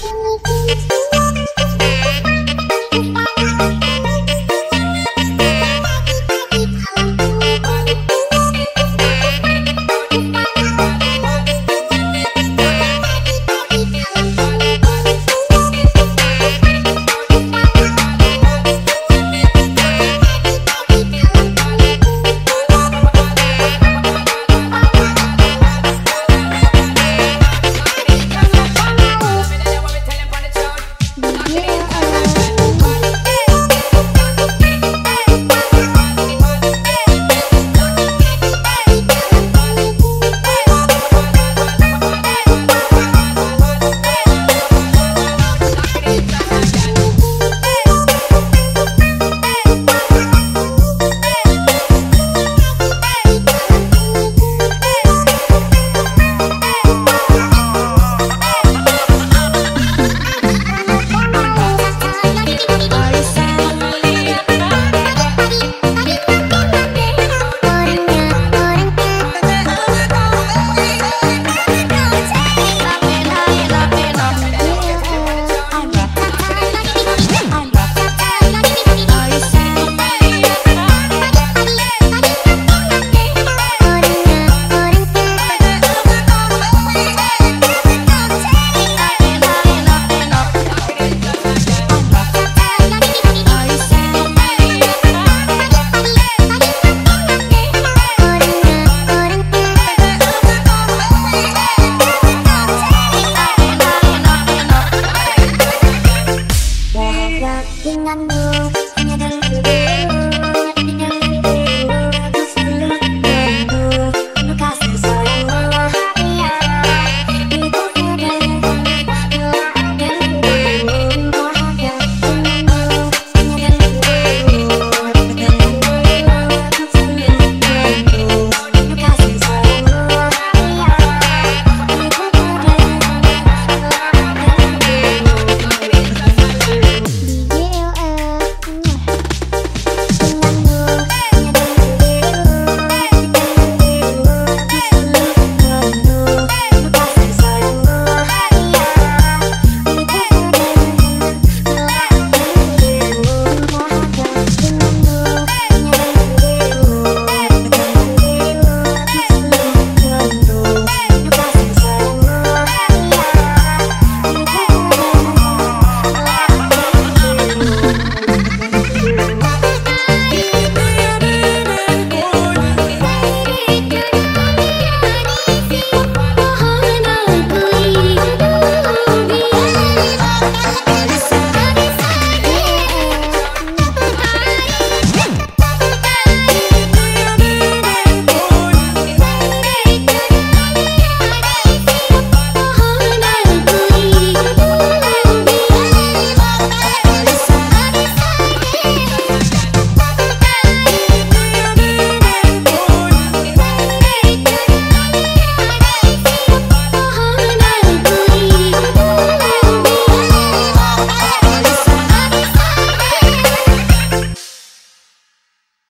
甜蜜点心 tiếng anh mưa